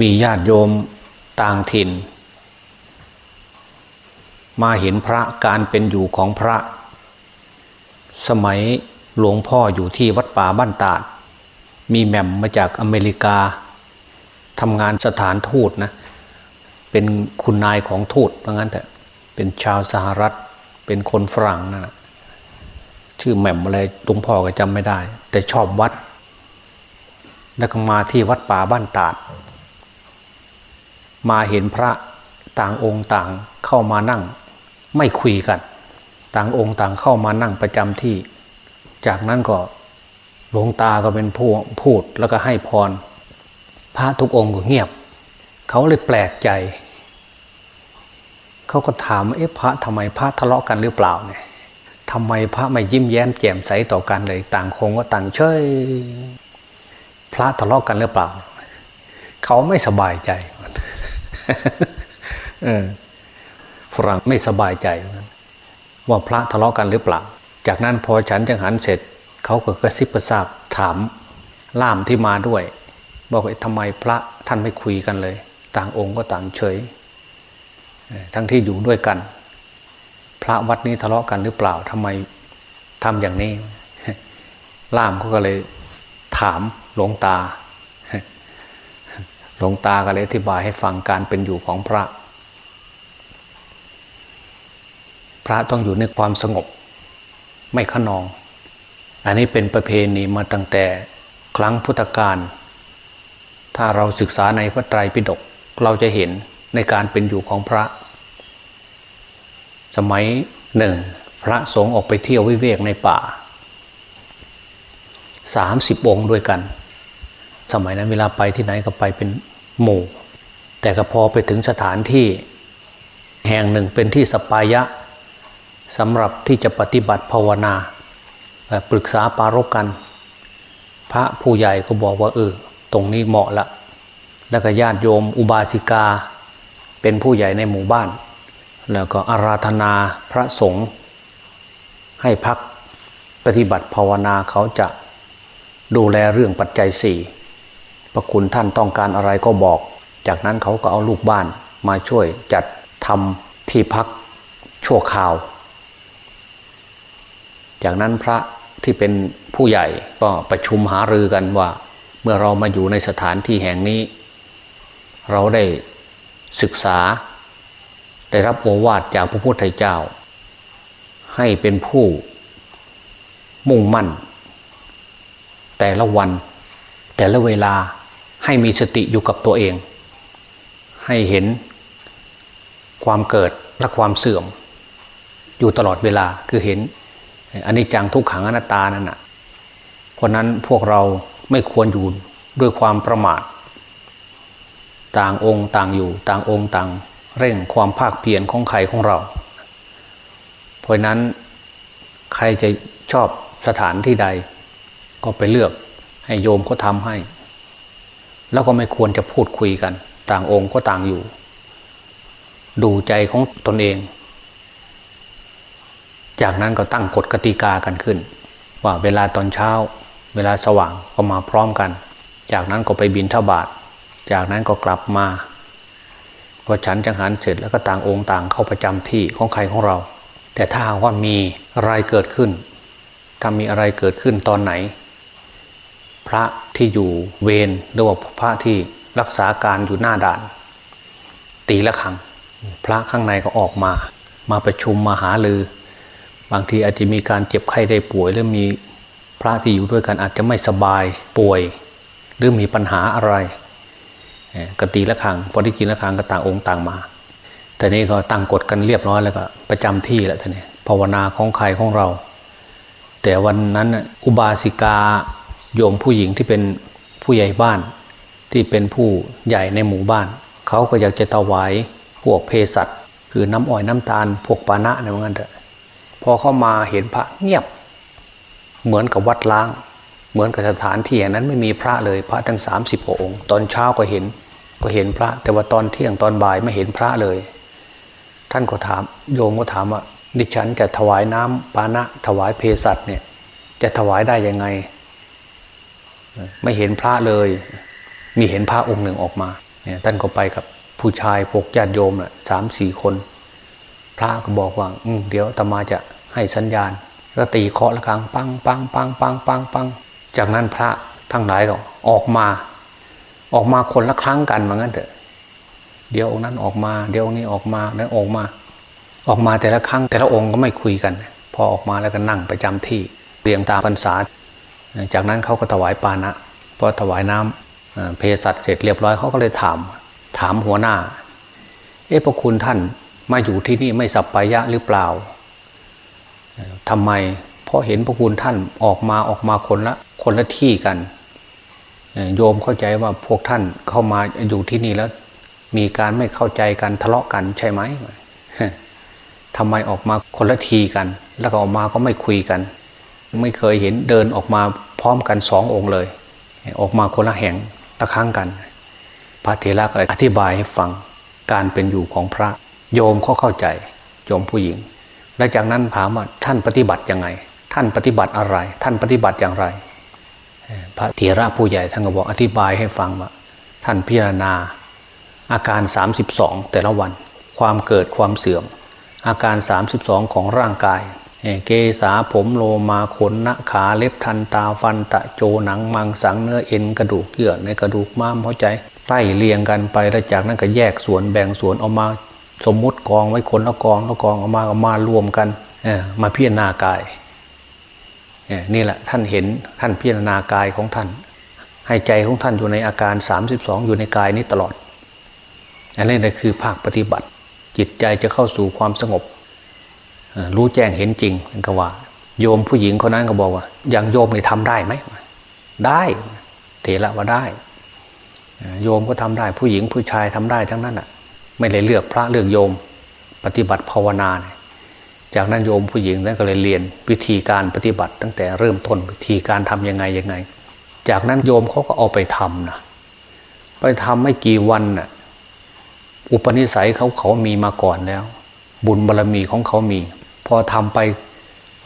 มีญาติโยมต่างถิ่น มาเห็นพระการเป็นอยู่ของพระ สมัยหลวงพ่ออยู่ที่วัดป่าบ้านตาด มีแหม่มมาจากอเมริกาทำงานสถานทูตนะ เป็นคุณนายของทูตเพราะงั้นแต่เป็นชาวสหรัฐ เป็นคนฝรั่งนะั่นนะชื่อแหม่มอะไรหลวงพ่อก็จำไม่ได้ แต่ชอบวัด แล้วก็มาที่วัดป่าบ้านตาด มาเห็นพระต่างองค์ต่างเข้ามานั่ง ไม่คุยกัน ต่างองค์ต่างเข้ามานั่งประจำที่ จากนั้นก็หลวงตาก็เป็นผู้พูดแล้วก็ให้พร พระทุกองค์ก็เงียบ เขาเลยแปลกใจ เขาก็ถามเอ๊ะพระทำไมพระทะเลาะกันหรือเปล่าเนี่ยทำไมพระไม่ยิ้มแย้มแจ่มใสต่อกันเลย ต่างคงก็ต่างเฉยพระทะเลาะกันหรือเปล่า เขาไม่สบายใจ ฝรั่งไม่สบายใจ ว่าพระทะเลาะกันหรือเปล่า จากนั้นพอฉันจังหันเสร็จ เขาก็กระซิบกระซาบถามล่ามที่มาด้วย บอกว่าทำไมพระท่านไม่คุยกันเลย ต่างองค์ก็ต่างเฉย ทั้งที่อยู่ด้วยกัน พระวัดนี้ทะเลาะกันหรือเปล่าทำไมทำอย่างนี้ ล่ามก็เลยถามหลวงตา ลวงตาก็เลยอธิบายให้ฟังการเป็นอยู่ของพระ พระต้องอยู่ในความสงบ ไม่ขนอง อันนี้เป็นประเพณีมาตั้งแต่ครั้งพุทธกาลถ้าเราศึกษาในพระไตรปิฎกเราจะเห็นในการเป็นอยู่ของพระ สมัยหนึ่ง พระสงฆ์ออกไปเที่ยววิเวกในป่าสามสิบองค์ด้วยกัน สมัยนั้นเวลาไปที่ไหนก็ไปเป็น หมู่ แต่ก็พอไปถึงสถานที่แห่งหนึ่งเป็นที่สปายะสำหรับที่จะปฏิบัติภาวนาปรึกษาปารกกัน พระผู้ใหญ่ก็บอกว่าเออตรงนี้เหมาะละ แล้วก็ญาติโยมอุบาสิกา เป็นผู้ใหญ่ในหมู่บ้าน แล้วก็อาราธนาพระสงฆ์ให้พักปฏิบัติภาวนาเขาจะดูแลเรื่องปัจจัยสี่ พระคุณท่านต้องการอะไรก็บอก จากนั้นเขาก็เอาลูกบ้านมาช่วยจัดทำที่พักชั่วคราว จากนั้นพระที่เป็นผู้ใหญ่ก็ประชุมหารือกันว่า เมื่อเรามาอยู่ในสถานที่แห่งนี้ เราได้ศึกษา ได้รับโอวาทจากพระพุทธเจ้า ให้เป็นผู้มุ่งมั่น แต่ละวันแต่ละเวลา ให้มีสติอยู่กับตัวเอง ให้เห็นความเกิดและความเสื่อม อยู่ตลอดเวลาคือเห็นอันนี้จังทุกขังอนัตตานั่นนะเพราะนั้นพวกเราไม่ควรอยู่ด้วยความประมาท ต่างองค์ต่างอยู่ต่างองค์ต่างเร่งความภาคเพียรของใครของเรา เพราะนั้นใครจะชอบสถานที่ใด ก็ไปเลือกให้โยมก็ทำให้ แล้วก็ไม่ควรจะพูดคุยกัน ต่างองค์ก็ต่างอยู่ ดูใจของตนเอง จากนั้นก็ตั้งกฎกติกากันขึ้น ว่าเวลาตอนเช้า เวลาสว่างก็มาพร้อมกัน จากนั้นก็ไปบินทบาทจากนั้นก็กลับมาพอฉันจังหันเสร็จแล้วก็ต่างองค์ต่างเข้าประจำที่ของใครของเรา แต่ถ้าว่ามีอะไรเกิดขึ้น ถ้ามีอะไรเกิดขึ้นตอนไหน พระที่อยู่เวรหรือว่าพระที่รักษาการอยู่หน้าด่าน ตีละครัง พระข้างในก็ออกมา มาประชุมมาหาลือ บางทีอาจจะมีการเจ็บไข้ได้ป่วยหรือมีพระที่อยู่ด้วยกันอาจจะไม่สบายป่วย หรือมีปัญหาอะไรกตีละครังพอที่กินละครังก็ต่างองค์ต่างมาแต่นี้ก็ตั้งกฎกันเรียบร้อยแล้วก็ประจำที่แล้วท่านี้ภาวนาของใครของเรา แต่วันนั้นอุบาสิกา โยมผู้หญิงที่เป็นผู้ใหญ่บ้าน ที่เป็นผู้ใหญ่ในหมู่บ้าน เขาก็อยากจะถวายพวกเภสัชคือน้ำอ้อยน้ำตาล พวกปานะเนี่ยเหมือนกันเถอะพอเข้ามาเห็นพระเงียบ เหมือนกับวัดล้าง เหมือนกับสถานที่อย่างนั้นไม่มีพระเลยพระทั้งสามสิบองค์ ตอนเช้าก็เห็นก็เห็นพระ แต่ว่าตอนเที่ยงตอนบ่ายไม่เห็นพระเลย ท่านก็ถาม โยมก็ถามว่าดิฉันจะถวายน้ำปานะถวายเภสัชเนี่ยจะถวายได้ยังไง ไม่เห็นพระเลย มีเห็นพระองค์หนึ่งออกมาเนี่ยท่านก็ไปกับผู้ชายพวกญาติโยมน่ะสามสี่คน พระก็บอกว่าอืเดี๋ยวตมาจะให้สัญญาณ ก็ตีเคาะระฆังปังปังปังปังปังปังจากนั้นพระทั้งหลายก็ออกมา ออกมาคนละครั้งกันเหมือนกันเถอะเดี๋ยวองค์นั้นออกมา เดี๋ยวองค์นี้ออกมานั้นออกมา ออกมาแต่ละครั้งแต่ละองค์ก็ไม่คุยกัน พอออกมาแล้วก็นั่งประจำที่เรียงตามพรรษา จากนั้นเขาก็ถวายปานะพอถวายน้ำเพศัตเสร็จเรียบร้อยเขาก็เลยถาม ถามหัวหน้า เอ๊ะพระคุณท่านมาอยู่ที่นี่ไม่สับปายะหรือเปล่าทำไมเพราะเห็นพระคุณท่านออกมาออกมาคนละคนละที่กัน โยมเข้าใจว่าพวกท่านเข้ามาอยู่ที่นี่แล้ว มีการไม่เข้าใจกันทะเลาะกันใช่ไหมทำไมออกมาคนละทีกัน แล้วก็ออกมาก็ไม่คุยกัน ไม่เคยเห็นเดินออกมาพร้อมกันสององค์เลย ออกมาคนละแห่งละครั้งกัน พระเถระก็อธิบายให้ฟังการเป็นอยู่ของพระโยมเขาเข้าใจโยมผู้หญิง และจากนั้นถามว่าท่านปฏิบัติยังไง ท่านปฏิบัติอะไร ท่านปฏิบัติอย่างไร พระเถระผู้ใหญ่ท่านก็บอกอธิบายให้ฟังว่าท่านพิจารณา อาการ 32 แต่ละวัน ความเกิดความเสื่อม อาการ 32 ของร่างกาย เกษาผมโลมาขนนะขาเล็บทันตาฟันตะโจหนังมังสังเนื้อเอ็นกระดูกเยื่อในกระดูกม้ามหัวใจไล่เรียงกันไปแล้วจากนั้นก็แยกส่วนแบ่งส่วนออกมา สมมุติกองไว้คนละกองละกองออกมาออกมารวมกันมาพิจารณากายนี่แหละท่านเห็นท่านพิจารณากายของท่าน ให้ใจของท่านอยู่ในอาการ 32 อยู่ในกายนี้ตลอดอันนี้คือภาคปฏิบัติ จิตใจจะเข้าสู่ความสงบ รู้แจ้งเห็นจริงก็ว่า โยมผู้หญิงคนนั้นก็บอกว่าอย่างโยมนี่ทำได้ไหมได้เถระว่าได้ โยมก็ทำได้ผู้หญิงผู้ชายทำได้ทั้งนั้นอะ ไม่เลยเลือกพระเลือกโยมปฏิบัติภาวนา จากนั้นโยมผู้หญิงนั้นก็เลยเรียนวิธีการปฏิบัติ ตั้งแต่เริ่มต้นวิธีการทํำยังไงยังไง จากนั้นโยมเขาก็เอาไปทำนะไปทำไม่กี่วันน่ะอุปนิสัยเขาเขามีมาก่อนแล้ว บุญบารรมีของเขามี อทำไป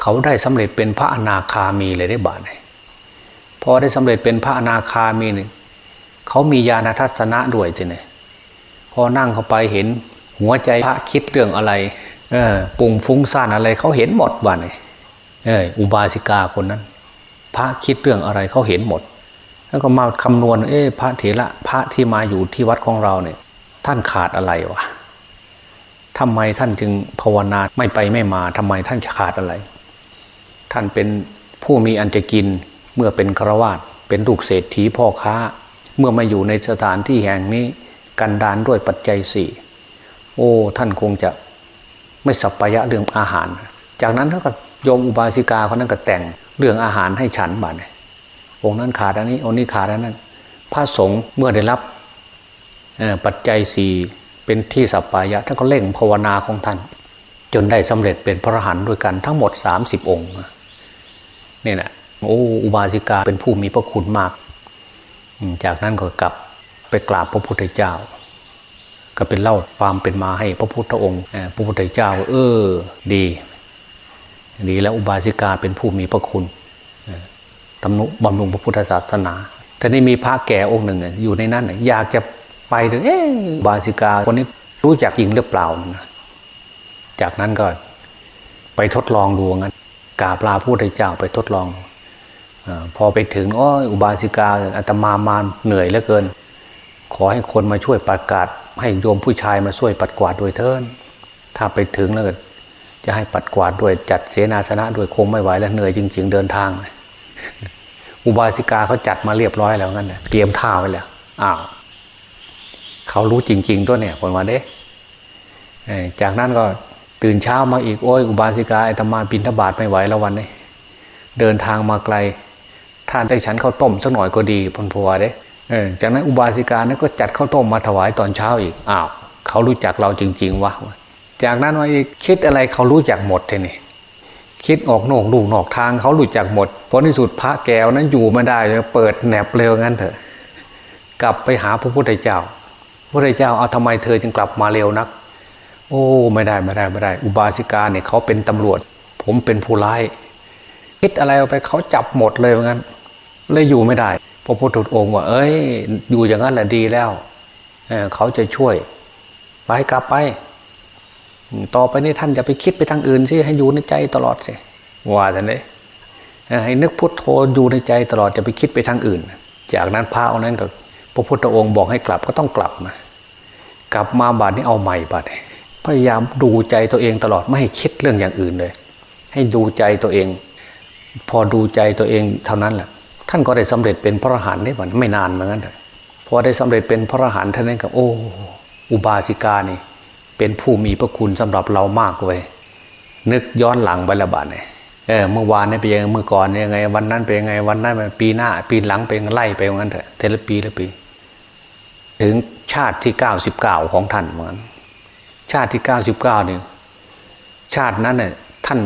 เขาได้สำเร็จเป็นพระอนาคามีเลยได้บาทพอได้สำเร็จเป็นพระอนาคามีเนี่ยเขามีญาณทัศนะด้วยทีนี่พอนั่งเข้าไปเห็นหัวใจพระคิดเรื่องอะไรเออปุ่งฟุ้งซ่านอะไรเขาเห็นหมดบ้านเอออุบาสิกาคนนั้น พระคิดเรื่องอะไรเขาเห็นหมด แล้วก็มาคำนวณเอ๊ะพระเถระพระที่มาอยู่ที่วัดของเราเนี่ย ท่านขาดอะไรวะ ทำไมท่านจึงภาวนาไม่ไปไม่มาทำไมท่านขาดอะไร ท่านเป็นผู้มีอันจะกินเมื่อเป็นฆราวาสเป็นลูกเศรษฐีพ่อค้า เมื่อมาอยู่ในสถานที่แห่งนี้กันดานด้วยปัจจัยสี่โอ้ท่านคงจะไม่สัพพยะเรื่องอาหาร จากนั้นท่านก็โยมอุบาสิกาคนนั้นก็แต่งเรื่องอาหารให้ฉันบัดองค์นั้นขาดอันนี้องค์นี้ขาดอันนั้น พระสงฆ์เมื่อได้รับปัจจัยสี่ เป็นที่สัปปายะท่านก็เล่งภาวนาของท่าน จนได้สำเร็จเป็นพระหันด้วยกันทั้งหมด 30 องค์นี่แหละโอ้อุบาสิกาเป็นผู้มีพระคุณมาก จากนั้นก็กลับไปกราบพระพุทธเจ้า ก็เป็นเล่าความเป็นมาให้พระพุทธองค์พระพุทธเจ้า เออดี ดีแล้วอุบาสิกาเป็นผู้มีพระคุณทำนุบำรุงพระพุทธศาสนาแต่นี่มีพระแก่องค์หนึ่งอยู่ในนั้นอยากจะ ไปเลยเอ๊บาสิกาคนนี้รู้จักยิงหรือเปล่า จากนั้นก็ไปทดลองดูงั้นกาปลาพูดให้เจ้าไปทดลองอพอไปถึงอ้ยอุบาสิกาอาตมามาเหนื่อยเหลือเกิน ขอให้คนมาช่วยประกาศ ให้โยมผู้ชายมาช่วยปัดกวาดด้วยเทินถ้าไปถึงแล้วจะให้ปัดกวาดด้วยจัดเสนาสนะด้วยคงไม่ไหวแล้วเหนื่อยจริง ๆ เดินทาง อุบาสิกาเขาจัดมาเรียบร้อยแล้วงั้นเตรียมท่าไว้แล้วอ้าว เขารู้จริง ๆ ตัวเนี่ยคนวันเด้จากนั้นก็ตื่นเช้ามาอีกโอ้ยอุบาสิกาไอตมาบินทบาทไม่ไหวแล้ววันนี้เดินทางมาไกลท่านได้ฉันข้าวต้มสักหน่อยก็ดีพนพัวเด้จากนั้นอุบาสิกานั้นก็จัดข้าวต้มมาถวายตอนเช้าอีกอ้าวเขารู้จักเราจริง ๆวะจากนั้นมาอีกคิดอะไรเขารู้จักหมดทีนี่คิดออกนอกลูกนอกทางเขารู้จักหมดเพราะในสุดพระแก้วนั้นอยู่ไม่ได้เปิดแหนบเร็วงั้นเถอะ กลับไปหาพระพุทธเจ้า พระเจ้าเอาทำไมเธอจึงกลับมาเร็วนัก โอ้ไม่ได้ไม่ได้ไม่ได้ อุบาสิกาเนี่ยเขาเป็นตำรวจ ผมเป็นผู้ร้ายคิดอะไรไปเขาจับหมดเลยเหมือนกันเลยอยู่ไม่ได้พระพุทธองค์ว่า เอ้ย อยู่อย่างนั้นแหละดีแล้วเเขาจะช่วย ไปกลับไป ต่อไปนี้ท่านอย่าไปคิดไปทางอื่นสิให้อยู่ในใจตลอดสิว่าท่านเลยให้นึกพุทโธอยู่ในใจตลอดจะไปคิดไปทางอื่น จากนั้นพระองค์นั้นก็ พระพุทธองค์บอกให้กลับก็ต้องกลับมากลับมาบาดนี้เอาใหม่บาดพยายามดูใจตัวเองตลอดไม่ให้คิดเรื่องอย่างอื่นเลย ให้ดูใจตัวเอง พอดูใจตัวเองเท่านั้นแหละท่านก็ได้สำเร็จเป็นพระอรหันต์ได้บัดไม่นานเหมือนกันเลยพอได้สำเร็จเป็นพระอรหันต์ท่านนั้นก็โอ้ อุบาสิกานี่ เป็นผู้มีพระคุณสำหรับเรามากเว้ยนึกย้อนหลังไปละบาดเนี่ย เออเมื่อวานนี่เป็นยังเมื่อก่อนยังไง วันนั้นเป็นยังไง วันนั้นปีหน้า ปีหลังเป็นไล่ไปอย่างนั้นเถอะเทละปีละปี ถึงชาติที่เก้าสิบเก้าของท่านเหมือนชาติที่เก้าสิบเก้าเนี่ยชาตินั้นเนี่ยท่าน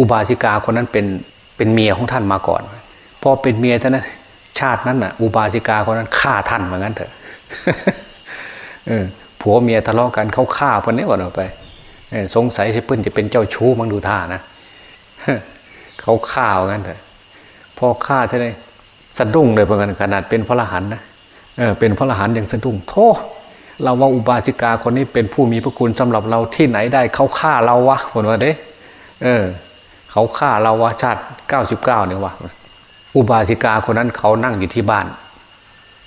อุบาสิกาคนนั้นเป็นเป็นเมียของท่านมาก่อนพอเป็นเมียท่านนั้นชาตินั้นน่ะ อุบาสิกาคนนั้นฆ่าท่านเหมือนกันเถอะเออผัวเมียทะเลาะกันเขาฆ่าคนนี้ก่อนออกไปสงสัยที่เพื่อนจะเป็นเจ้าชู้มั้งดูท่านะ เขาฆ่าเหมือนกันเถอะพอฆ่าท่านเลยสะดุ้งเลยเหมือนกันขนาดเป็นพระอรหันต์นะเออเป็นพระอรหันต์อย่างสะดุ้งโทษเราว่าอุบาสิกาคนนี้เป็นผู้มีพระคุณสำหรับเราที่ไหนได้เขาฆ่าเราวะคนว่าเด้เออเขาฆ่าเราวะชาติเก้าสิบเก้านี่ยวะอุบาสิกาคนนั้นเขานั่งอยู่ที่บ้าน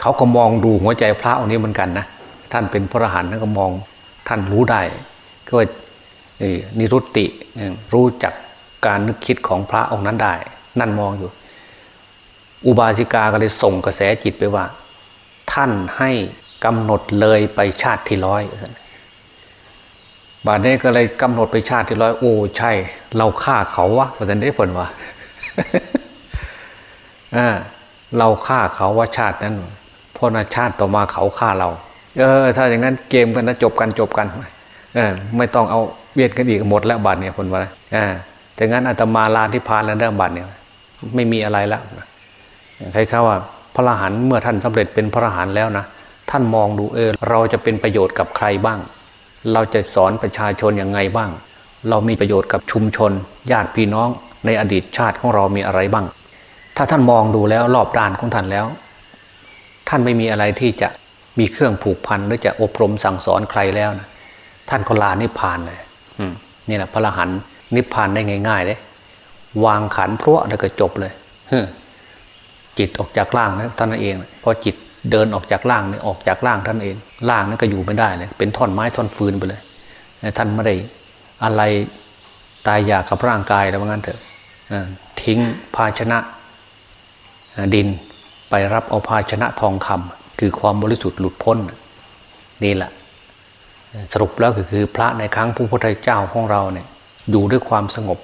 เขาก็มองดูหัวใจพระองค์นี้เหมือนกันนะท่านเป็นพระอรหันต์ท่านก็มองท่านรู้ได้ก็นิรุตติรู้จัก การนึกคิดของพระองค์นั้นได้ นั่นมองอยู่ อุบาสิกาก็เลยส่งกระแสจิตไปว่า ท่านให้กำหนดเลยไปชาติที่ร้อยบาดนี้ก็เลยกำหนดไปชาติที่ร้อยโอ้ใช่ เราฆ่าเขาวะเพราะฉะนั้นได้ผลว่าเราฆ่าเขาว่าชาตินั้นเพราะนาชาติต่อมาเขาฆ่าเรา เออ ถ้าอย่างนั้นเกมกันนะจบกันจบกัน เออ ไม่ต้องเอาเบียดกันอีกหมดแล้วบัตรเนี่ยคนว่าอ่า แต่งั้นอาตมาลาที่พานแล้วเรื่องบัตรเนี่ยไม่มีอะไรแล้วใครเขาว่าพระอรหันต์เมื่อท่านสำเร็จเป็นพระอรหันต์แล้วนะท่านมองดูเออเราจะเป็นประโยชน์กับใครบ้าง เราจะสอนประชาชนอย่างไงบ้าง เรามีประโยชน์กับชุมชน ญาติพี่น้องในอดีตชาติของเรามีอะไรบ้าง ถ้าท่านมองดูแล้วรอบด้านของท่านแล้ว ท่านไม่มีอะไรที่จะมีเครื่องผูกพันหรือจะอบรมสั่งสอนใครแล้วนะท่านก็ลานิพพานเลยนี่แหละพระอรหันต์ นิพพานได้ง่ายๆเลยวางขันพระแล้วก็จบเลยจิตออกจากร่างนะท่านเองพอจิตเดินออกจากร่างนี่ออกจากร่างท่านเองร่างนั้นก็อยู่ไม่ได้เลยเป็นท่อนไม้ท่อนฟืนไปเลยท่านไม่ได้อะไรตายอยากกับร่างกายแล้วงั้นเถอะทิ้งภาชนะดินไปรับเอาภาชนะทองคำคือความบริสุทธิ์หลุดพ้น นี่แหละสรุปแล้วก็คือพระในครั้งพระพุทธเจ้าของเราเนี่ย อยู่ด้วยความสงบ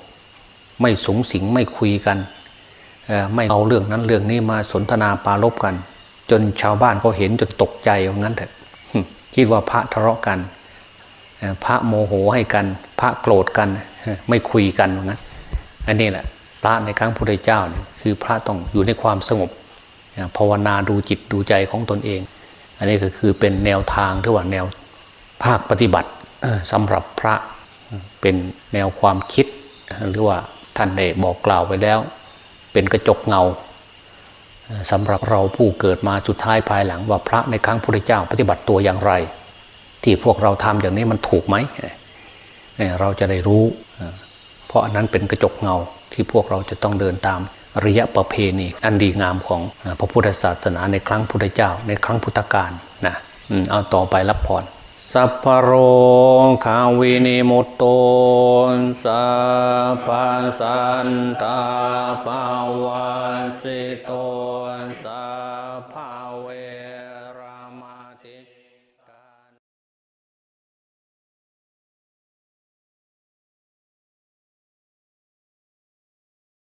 ไม่สงสิงไม่คุยกัน ไม่เอาเรื่องนั้นเรื่องนี้มาสนทนาปาลบกัน จนชาวบ้านเขาเห็นจนตกใจว่างนั้นเถอะคิดว่าพระทะเลาะกัน พระโมโหให้กัน พระโกรธกัน ไม่คุยกันว่างนั้นอันนี้แหละพระในครั้งพุทธเจ้าเนี่ยคือพระต้องอยู่ในความสงบภาวนาดูจิตดูใจของตนเอง อันนี้ก็คือเป็นแนวทางที่ว่าแนวภาคปฏิบัติสำหรับพระ เป็นแนวความคิด หรือว่าท่านได้บอกกล่าวไว้แล้ว เป็นกระจกเงาสำหรับเราผู้เกิดมาสุดท้ายภายหลังว่าพระในครั้งพระเจ้าปฏิบัติตัวอย่างไร ที่พวกเราทำอย่างนี้มันถูกไหมเราจะได้รู้ เพราะอันนั้นเป็นกระจกเงาที่พวกเราจะต้องเดินตามระยะประเพณี อันดีงามของพระพุทธศาสนาในครั้งพุทธเจ้า ในครั้งพุทธกาลนะเอาต่อไปรับพร สัพพโรคาวินิมุตโตสัพพสันตาปาวันสิโตสั